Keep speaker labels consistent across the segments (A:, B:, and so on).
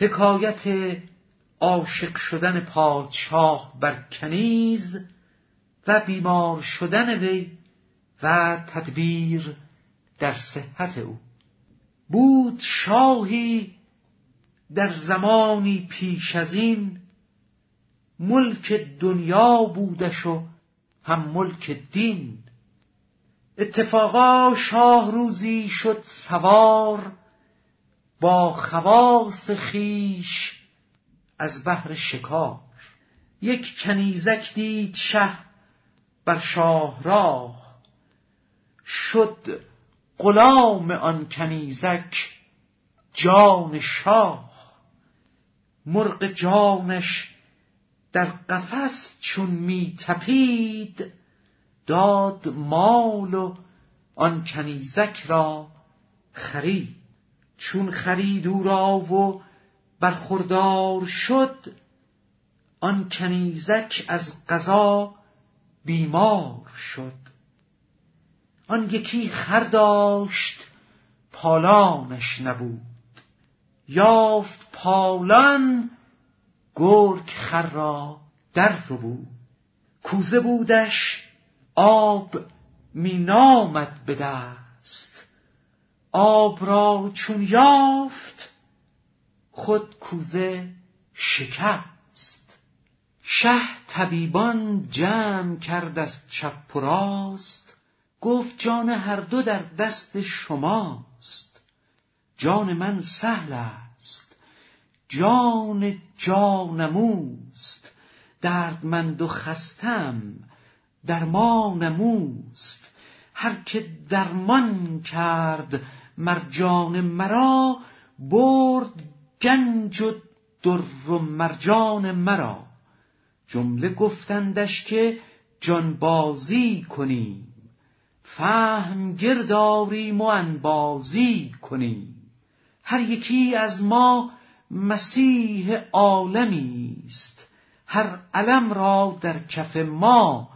A: حکایت عاشق شدن پادشاه بر کنیز و بیمار شدن وی و تدبیر در صحت او. بود شاهی در زمانی پیش از این ملک دنیا بودش و هم ملک دین. اتفاقا شاه روزی شد سوار با خواص خیش از بهر شکار. یک کنیزک دید شه بر شاهراه. شد غلام آن کنیزک جان شاه. مرغ جانش در قفس چون می تپید داد مال و آن کنیزک را خرید. چون خرید او را و برخوردار شد آن کنیزک از قضا بیمار شد. آن یکی خر داشت پالانش نبود. یافت پالان گرگ خر را در بود. کوزه بودش آب می نامد به دست. آب را چون یافت خود کوزه شکست. شه طبیبان جمع کرد از چپ و راست گفت جان هر دو در دست شماست. جان من سهل است جان جانموست دردمند و خستم درمانموست. هر که درمان کرد مرجان مرا برد گنج و در و مرجان مرا. جمله گفتندش که جانبازی کنیم فهم گرداریم و انبازی کنیم. هر یکی از ما مسیح عالمی است هر علم را در کف ما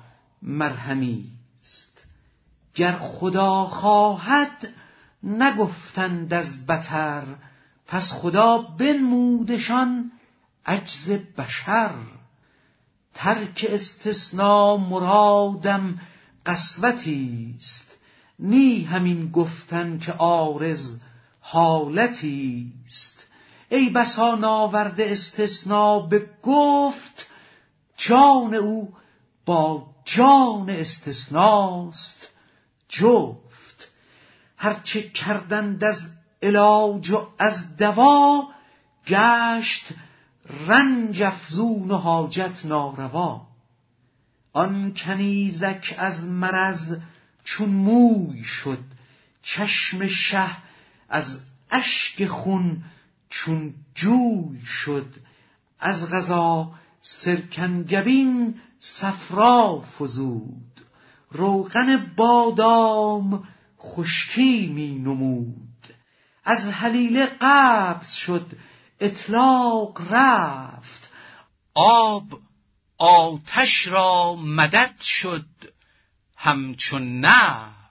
A: مرهمی است. گر خدا خواهد نگفتند از بتر پس خدا بنمودشان عجز بشر. ترک استثنا مرادم قسوتی است نی همین گفتن که عارض حالتی است. ای بسا ناورده استثنا به گفت جان او با جان استثناست جفت هرچه کردند از علاج و از دوا گشت رنج افزون و حاجت ناروا. آن کنیزک از مرض چون موی شد چشم شه از اشک خون چون جوی شد. از غذا سرکنگبین صفرا فزود. روغن بادام خشکی می نمود. از حلیله قبض شد اطلاق رفت. آب آتش را مدد شد همچون نفت.